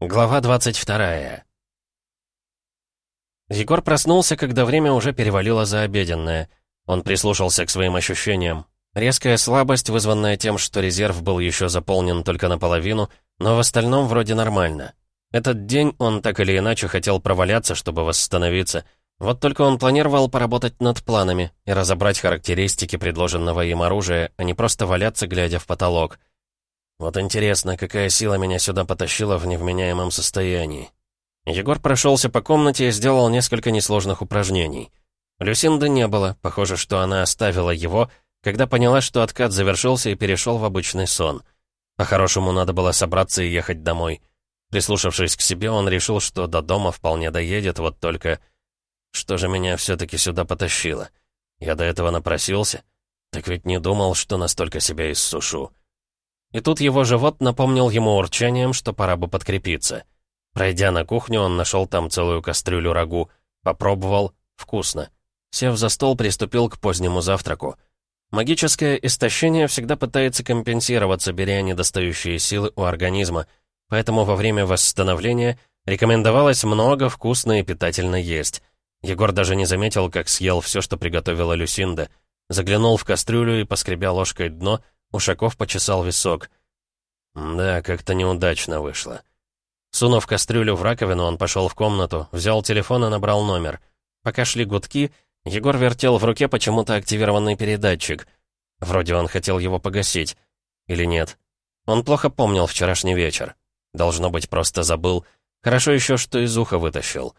Глава 22 Егор проснулся, когда время уже перевалило за обеденное. Он прислушался к своим ощущениям. Резкая слабость, вызванная тем, что резерв был еще заполнен только наполовину, но в остальном вроде нормально. Этот день он так или иначе хотел проваляться, чтобы восстановиться. Вот только он планировал поработать над планами и разобрать характеристики предложенного им оружия, а не просто валяться, глядя в потолок. Вот интересно, какая сила меня сюда потащила в невменяемом состоянии. Егор прошелся по комнате и сделал несколько несложных упражнений. Люсинды не было, похоже, что она оставила его, когда поняла, что откат завершился и перешел в обычный сон. По-хорошему, надо было собраться и ехать домой. Прислушавшись к себе, он решил, что до дома вполне доедет, вот только... Что же меня все-таки сюда потащило? Я до этого напросился? Так ведь не думал, что настолько себя иссушу. И тут его живот напомнил ему урчанием, что пора бы подкрепиться. Пройдя на кухню, он нашел там целую кастрюлю рагу. Попробовал. Вкусно. Сев за стол, приступил к позднему завтраку. Магическое истощение всегда пытается компенсироваться, беря недостающие силы у организма, поэтому во время восстановления рекомендовалось много вкусно и питательно есть. Егор даже не заметил, как съел все, что приготовила Люсинда. Заглянул в кастрюлю и, поскребя ложкой дно, Ушаков почесал висок. Да, как-то неудачно вышло. Сунув кастрюлю в раковину, он пошел в комнату, взял телефон и набрал номер. Пока шли гудки, Егор вертел в руке почему-то активированный передатчик. Вроде он хотел его погасить. Или нет? Он плохо помнил вчерашний вечер. Должно быть, просто забыл. Хорошо еще, что из уха вытащил.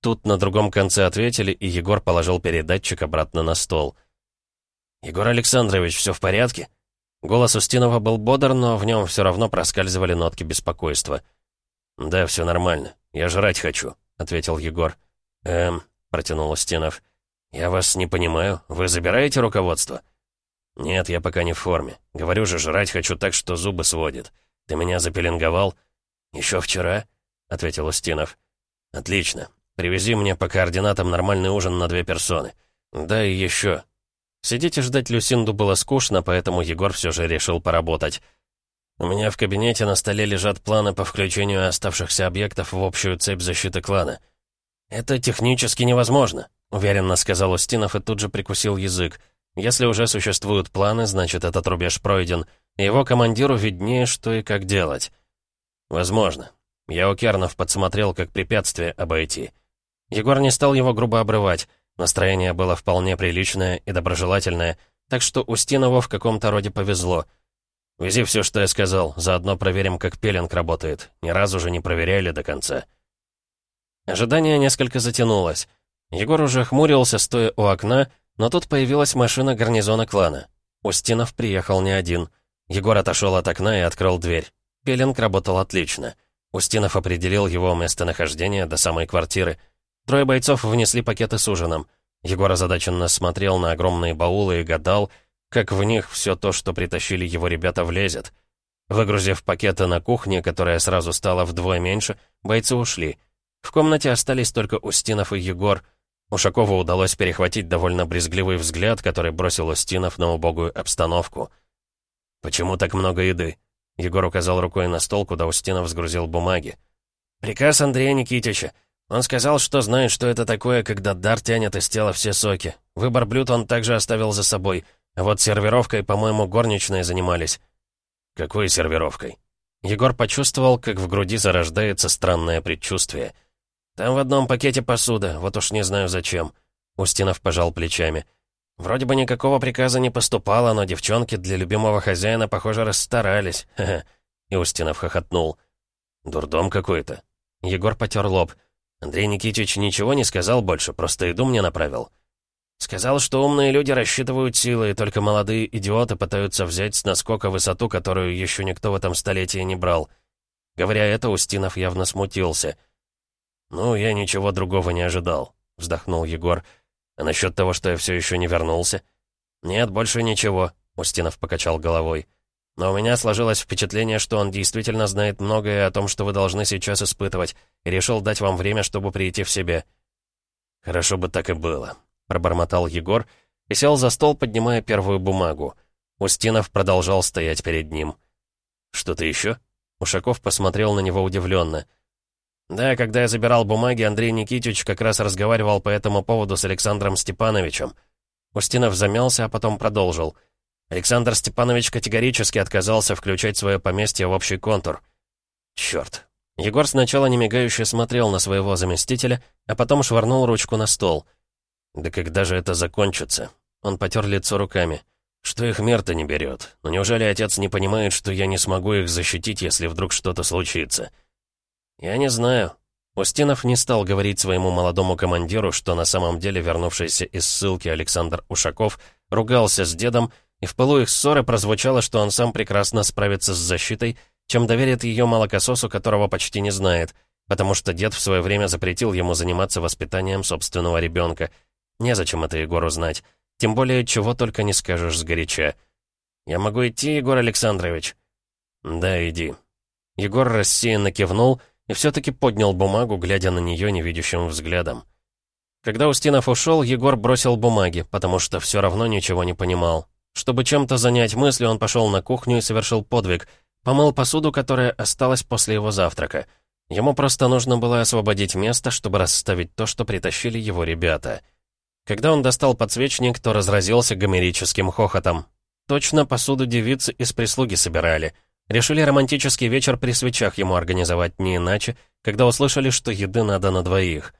Тут на другом конце ответили, и Егор положил передатчик обратно на стол. «Егор Александрович, все в порядке?» Голос Устинова был бодр, но в нем все равно проскальзывали нотки беспокойства. «Да, все нормально. Я жрать хочу», — ответил Егор. «Эм», — протянул Устинов. «Я вас не понимаю. Вы забираете руководство?» «Нет, я пока не в форме. Говорю же, жрать хочу так, что зубы сводит. Ты меня запеленговал?» «Еще вчера?» — ответил Устинов. «Отлично. Привези мне по координатам нормальный ужин на две персоны. Да и еще. Сидеть и ждать Люсинду было скучно, поэтому Егор все же решил поработать. «У меня в кабинете на столе лежат планы по включению оставшихся объектов в общую цепь защиты клана». «Это технически невозможно», — уверенно сказал Устинов и тут же прикусил язык. «Если уже существуют планы, значит, этот рубеж пройден, и его командиру виднее, что и как делать». «Возможно. Я у Кернов подсмотрел, как препятствие обойти». Егор не стал его грубо обрывать. Настроение было вполне приличное и доброжелательное, так что Устинову в каком-то роде повезло. «Вези все, что я сказал, заодно проверим, как пеленг работает. Ни разу же не проверяли до конца». Ожидание несколько затянулось. Егор уже хмурился, стоя у окна, но тут появилась машина гарнизона клана. Устинов приехал не один. Егор отошел от окна и открыл дверь. Пеленг работал отлично. Устинов определил его местонахождение до самой квартиры — Трое бойцов внесли пакеты с ужином. Егор озадаченно смотрел на огромные баулы и гадал, как в них все то, что притащили его ребята, влезет. Выгрузив пакеты на кухне, которая сразу стала вдвое меньше, бойцы ушли. В комнате остались только Устинов и Егор. Ушакову удалось перехватить довольно брезгливый взгляд, который бросил Устинов на убогую обстановку. «Почему так много еды?» Егор указал рукой на стол, куда Устинов сгрузил бумаги. «Приказ Андрея Никитича. Он сказал, что знает, что это такое, когда дар тянет из тела все соки. Выбор блюд он также оставил за собой. А вот сервировкой, по-моему, горничные занимались. Какой сервировкой? Егор почувствовал, как в груди зарождается странное предчувствие. Там в одном пакете посуда, вот уж не знаю зачем. Устинов пожал плечами. Вроде бы никакого приказа не поступало, но девчонки для любимого хозяина, похоже, расстарались. Ха-ха. И Устинов хохотнул. Дурдом какой-то. Егор потер лоб. Андрей Никитич ничего не сказал больше, просто еду мне направил. Сказал, что умные люди рассчитывают силы, и только молодые идиоты пытаются взять с наскока высоту, которую еще никто в этом столетии не брал. Говоря это, Устинов явно смутился. «Ну, я ничего другого не ожидал», — вздохнул Егор. «А насчет того, что я все еще не вернулся?» «Нет, больше ничего», — Устинов покачал головой. Но у меня сложилось впечатление, что он действительно знает многое о том, что вы должны сейчас испытывать, решил дать вам время, чтобы прийти в себя». «Хорошо бы так и было», — пробормотал Егор и сел за стол, поднимая первую бумагу. Устинов продолжал стоять перед ним. «Что-то еще?» Ушаков посмотрел на него удивленно. «Да, когда я забирал бумаги, Андрей Никитич как раз разговаривал по этому поводу с Александром Степановичем». Устинов замялся, а потом продолжил. Александр Степанович категорически отказался включать свое поместье в общий контур. Черт. Егор сначала немигающе смотрел на своего заместителя, а потом швырнул ручку на стол. «Да когда же это закончится?» Он потер лицо руками. «Что их мер-то не берет? Но неужели отец не понимает, что я не смогу их защитить, если вдруг что-то случится?» «Я не знаю». Устинов не стал говорить своему молодому командиру, что на самом деле вернувшийся из ссылки Александр Ушаков ругался с дедом, и в пылу их ссоры прозвучало, что он сам прекрасно справится с защитой, чем доверит ее молокососу, которого почти не знает, потому что дед в свое время запретил ему заниматься воспитанием собственного ребенка. Незачем это Егору знать. Тем более, чего только не скажешь сгоряча. «Я могу идти, Егор Александрович?» «Да, иди». Егор рассеянно кивнул и все-таки поднял бумагу, глядя на нее невидящим взглядом. Когда Устинов ушел, Егор бросил бумаги, потому что все равно ничего не понимал. Чтобы чем-то занять мысли, он пошел на кухню и совершил подвиг. Помыл посуду, которая осталась после его завтрака. Ему просто нужно было освободить место, чтобы расставить то, что притащили его ребята. Когда он достал подсвечник, то разразился гомерическим хохотом. Точно посуду девицы из прислуги собирали. Решили романтический вечер при свечах ему организовать не иначе, когда услышали, что еды надо на двоих.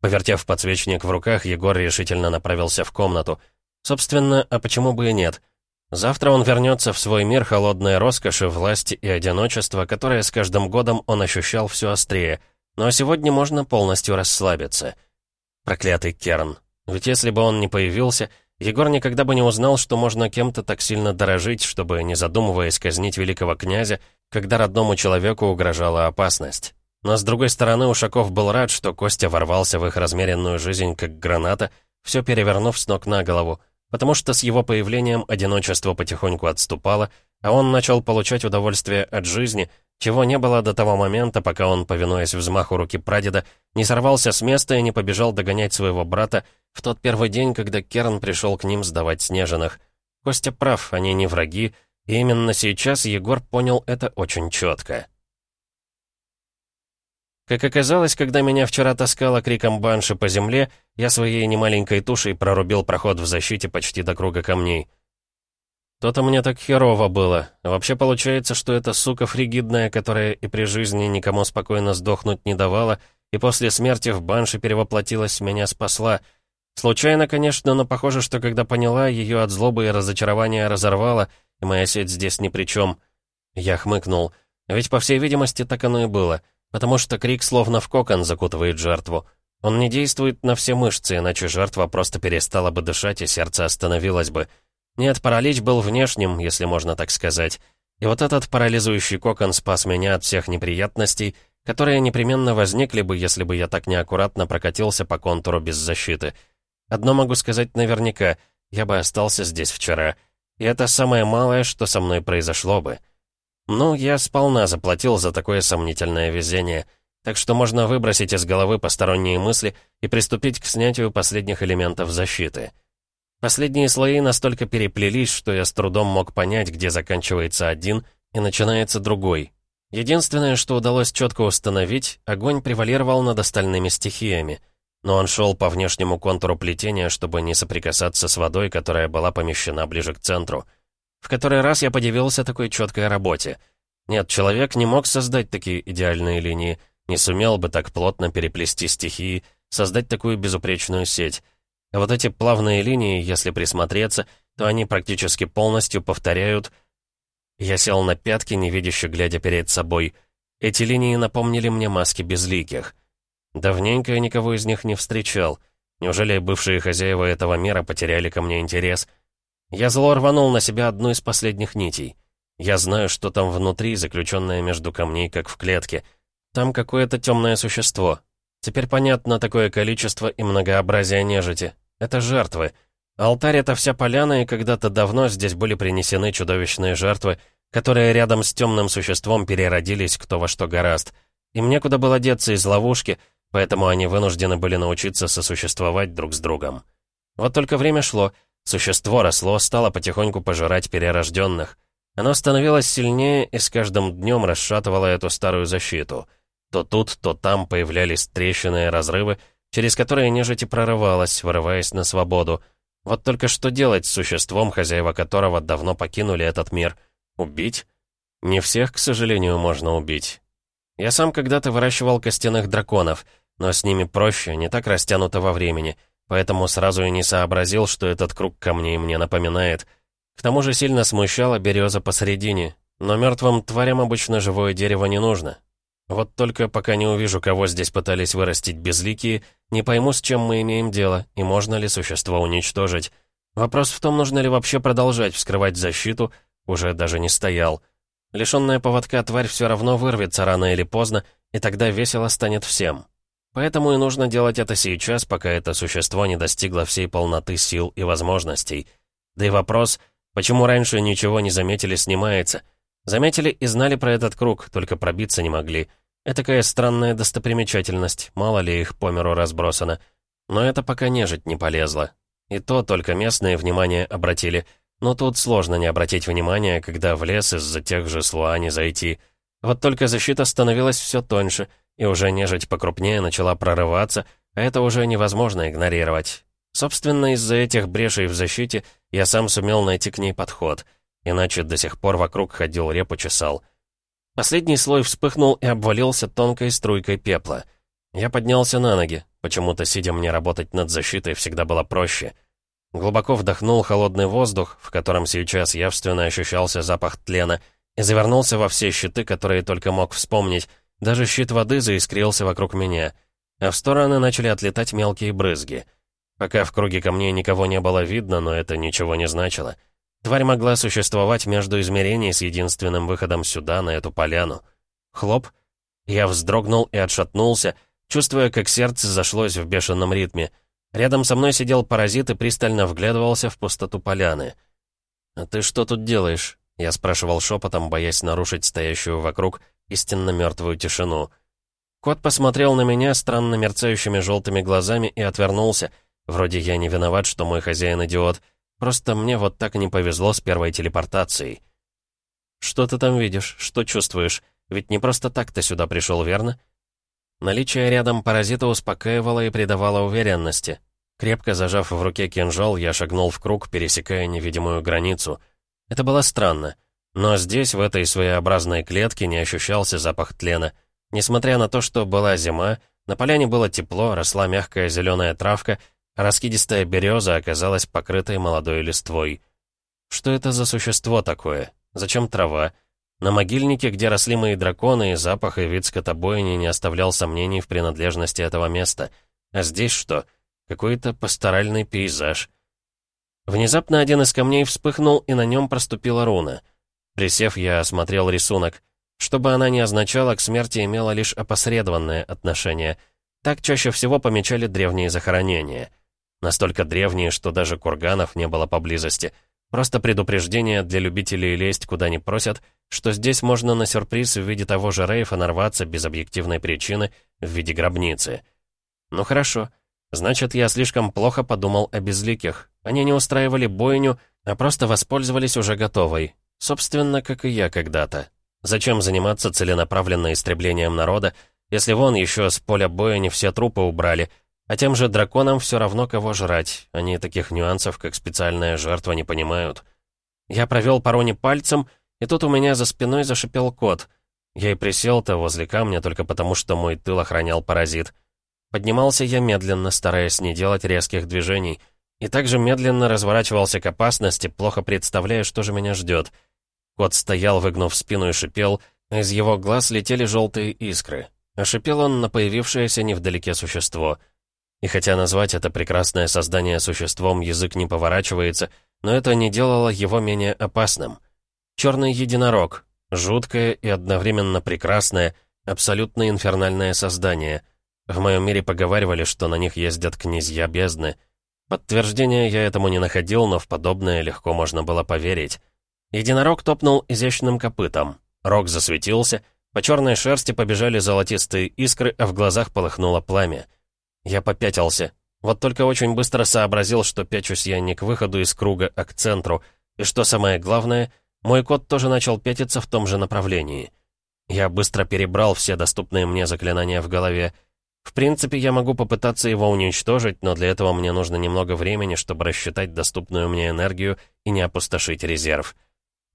Повертев подсвечник в руках, Егор решительно направился в комнату. Собственно, а почему бы и нет? Завтра он вернется в свой мир холодной роскоши, власти и одиночества, которое с каждым годом он ощущал все острее. А сегодня можно полностью расслабиться. Проклятый Керн. Ведь если бы он не появился, Егор никогда бы не узнал, что можно кем-то так сильно дорожить, чтобы, не задумываясь, казнить великого князя, когда родному человеку угрожала опасность. Но с другой стороны, Ушаков был рад, что Костя ворвался в их размеренную жизнь как граната, все перевернув с ног на голову, потому что с его появлением одиночество потихоньку отступало, а он начал получать удовольствие от жизни, чего не было до того момента, пока он, повинуясь взмаху руки прадеда, не сорвался с места и не побежал догонять своего брата в тот первый день, когда Керн пришел к ним сдавать снежных. Костя прав, они не враги, и именно сейчас Егор понял это очень четко. Как оказалось, когда меня вчера таскало криком банши по земле, я своей немаленькой тушей прорубил проход в защите почти до круга камней. То-то мне так херово было. Вообще получается, что эта сука фригидная, которая и при жизни никому спокойно сдохнуть не давала, и после смерти в банши перевоплотилась, меня спасла. Случайно, конечно, но похоже, что когда поняла, ее от злобы и разочарования разорвала, и моя сеть здесь ни при чем. Я хмыкнул. Ведь, по всей видимости, так оно и было — Потому что крик словно в кокон закутывает жертву. Он не действует на все мышцы, иначе жертва просто перестала бы дышать, и сердце остановилось бы. Нет, паралич был внешним, если можно так сказать. И вот этот парализующий кокон спас меня от всех неприятностей, которые непременно возникли бы, если бы я так неаккуратно прокатился по контуру без защиты. Одно могу сказать наверняка, я бы остался здесь вчера. И это самое малое, что со мной произошло бы. Ну, я сполна заплатил за такое сомнительное везение, так что можно выбросить из головы посторонние мысли и приступить к снятию последних элементов защиты. Последние слои настолько переплелись, что я с трудом мог понять, где заканчивается один и начинается другой. Единственное, что удалось четко установить, огонь превалировал над остальными стихиями, но он шел по внешнему контуру плетения, чтобы не соприкасаться с водой, которая была помещена ближе к центру — в который раз я подивился такой четкой работе. Нет, человек не мог создать такие идеальные линии, не сумел бы так плотно переплести стихии, создать такую безупречную сеть. А вот эти плавные линии, если присмотреться, то они практически полностью повторяют... Я сел на пятки, невидяще глядя перед собой. Эти линии напомнили мне маски безликих. Давненько я никого из них не встречал. Неужели бывшие хозяева этого мира потеряли ко мне интерес — я зло рванул на себя одну из последних нитей. Я знаю, что там внутри, заключенное между камней, как в клетке. Там какое-то темное существо. Теперь понятно такое количество и многообразие нежити. Это жертвы. Алтарь — это вся поляна, и когда-то давно здесь были принесены чудовищные жертвы, которые рядом с темным существом переродились кто во что гораст. Им некуда было деться из ловушки, поэтому они вынуждены были научиться сосуществовать друг с другом. Вот только время шло — Существо росло, стало потихоньку пожирать перерожденных. Оно становилось сильнее и с каждым днем расшатывало эту старую защиту. То тут, то там появлялись трещины и разрывы, через которые нежить и прорывалась, вырываясь на свободу. Вот только что делать с существом, хозяева которого давно покинули этот мир? Убить? Не всех, к сожалению, можно убить. Я сам когда-то выращивал костяных драконов, но с ними проще, не так растянуто во времени, поэтому сразу и не сообразил, что этот круг камней мне напоминает. К тому же сильно смущала береза посередине, но мертвым тварям обычно живое дерево не нужно. Вот только пока не увижу, кого здесь пытались вырастить безликие, не пойму, с чем мы имеем дело, и можно ли существо уничтожить. Вопрос в том, нужно ли вообще продолжать вскрывать защиту, уже даже не стоял. Лишенная поводка тварь все равно вырвется рано или поздно, и тогда весело станет всем. Поэтому и нужно делать это сейчас, пока это существо не достигло всей полноты сил и возможностей. Да и вопрос, почему раньше ничего не заметили, снимается. Заметили и знали про этот круг, только пробиться не могли. Этакая странная достопримечательность, мало ли их по миру разбросано. Но это пока нежить не полезла. И то только местные внимание обратили — но тут сложно не обратить внимания, когда в лес из-за тех же слуани зайти. Вот только защита становилась все тоньше, и уже нежить покрупнее начала прорываться, а это уже невозможно игнорировать. Собственно, из-за этих брешей в защите я сам сумел найти к ней подход, иначе до сих пор вокруг ходил репу чесал. Последний слой вспыхнул и обвалился тонкой струйкой пепла. Я поднялся на ноги, почему-то сидя мне работать над защитой всегда было проще — Глубоко вдохнул холодный воздух, в котором сейчас явственно ощущался запах тлена, и завернулся во все щиты, которые только мог вспомнить. Даже щит воды заискрился вокруг меня, а в стороны начали отлетать мелкие брызги. Пока в круге камней никого не было видно, но это ничего не значило. Тварь могла существовать между измерений с единственным выходом сюда, на эту поляну. Хлоп. Я вздрогнул и отшатнулся, чувствуя, как сердце зашлось в бешеном ритме — Рядом со мной сидел паразит и пристально вглядывался в пустоту поляны. «А ты что тут делаешь?» Я спрашивал шепотом, боясь нарушить стоящую вокруг истинно мертвую тишину. Кот посмотрел на меня странно мерцающими желтыми глазами и отвернулся. Вроде я не виноват, что мой хозяин идиот. Просто мне вот так не повезло с первой телепортацией. «Что ты там видишь? Что чувствуешь? Ведь не просто так ты сюда пришел, верно?» Наличие рядом паразита успокаивало и придавало уверенности. Крепко зажав в руке кинжал, я шагнул в круг, пересекая невидимую границу. Это было странно. Но здесь, в этой своеобразной клетке, не ощущался запах тлена. Несмотря на то, что была зима, на поляне было тепло, росла мягкая зеленая травка, а раскидистая береза оказалась покрытой молодой листвой. Что это за существо такое? Зачем трава? На могильнике, где росли мои драконы, и запах и вид скотобойни не оставлял сомнений в принадлежности этого места. А здесь что? Какой-то пасторальный пейзаж. Внезапно один из камней вспыхнул, и на нем проступила руна. Присев, я осмотрел рисунок. Что бы она ни означала, к смерти имела лишь опосредованное отношение. Так чаще всего помечали древние захоронения. Настолько древние, что даже курганов не было поблизости — Просто предупреждение для любителей лезть куда не просят, что здесь можно на сюрприз в виде того же рейфа нарваться без объективной причины в виде гробницы. Ну хорошо. Значит, я слишком плохо подумал о безликих. Они не устраивали бойню, а просто воспользовались уже готовой. Собственно, как и я когда-то. Зачем заниматься целенаправленно истреблением народа, если вон еще с поля боя не все трупы убрали — а тем же драконам все равно кого жрать. Они таких нюансов, как специальная жертва, не понимают. Я провел по руне пальцем, и тут у меня за спиной зашипел кот. Я и присел-то возле камня только потому, что мой тыл охранял паразит. Поднимался я медленно, стараясь не делать резких движений, и также медленно разворачивался к опасности, плохо представляя, что же меня ждет. Кот стоял, выгнув спину и шипел, а из его глаз летели желтые искры. А шипел он на появившееся невдалеке существо — и хотя назвать это прекрасное создание существом язык не поворачивается, но это не делало его менее опасным. Черный единорог. Жуткое и одновременно прекрасное, абсолютно инфернальное создание. В моем мире поговаривали, что на них ездят князья бездны. Подтверждения я этому не находил, но в подобное легко можно было поверить. Единорог топнул изящным копытом. Рог засветился, по черной шерсти побежали золотистые искры, а в глазах полыхнуло пламя. Я попятился. Вот только очень быстро сообразил, что пячусь я не к выходу из круга, а к центру. И что самое главное, Мой кот тоже начал пятиться в том же направлении. Я быстро перебрал все доступные мне заклинания в голове. В принципе, я могу попытаться его уничтожить, но для этого мне нужно немного времени, чтобы рассчитать доступную мне энергию и не опустошить резерв.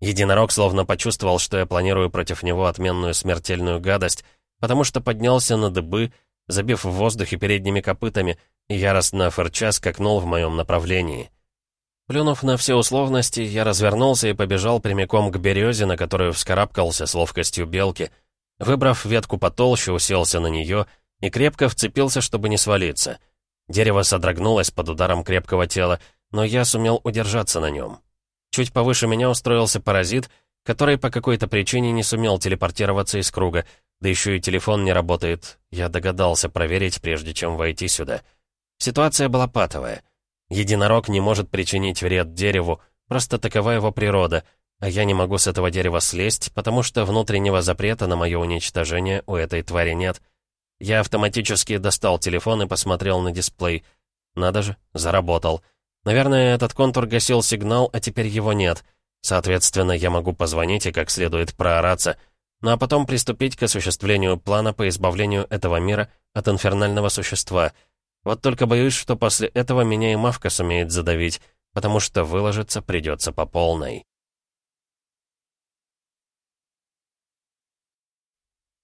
Единорог словно почувствовал, что я планирую против него отменную смертельную гадость, потому что поднялся на дыбы, забив в воздухе передними копытами, и яростно фырча скакнул в моем направлении. Плюнув на все условности, я развернулся и побежал прямиком к березе, на которую вскарабкался с ловкостью белки. Выбрав ветку потолще, уселся на нее и крепко вцепился, чтобы не свалиться. Дерево содрогнулось под ударом крепкого тела, но я сумел удержаться на нем. Чуть повыше меня устроился паразит, который по какой-то причине не сумел телепортироваться из круга, да еще и телефон не работает. Я догадался проверить, прежде чем войти сюда. Ситуация была патовая. Единорог не может причинить вред дереву, просто такова его природа, а я не могу с этого дерева слезть, потому что внутреннего запрета на мое уничтожение у этой твари нет. Я автоматически достал телефон и посмотрел на дисплей. Надо же, заработал. Наверное, этот контур гасил сигнал, а теперь его нет. Соответственно, я могу позвонить и как следует проораться, ну а потом приступить к осуществлению плана по избавлению этого мира от инфернального существа. Вот только боюсь, что после этого меня и Мавка сумеет задавить, потому что выложиться придется по полной.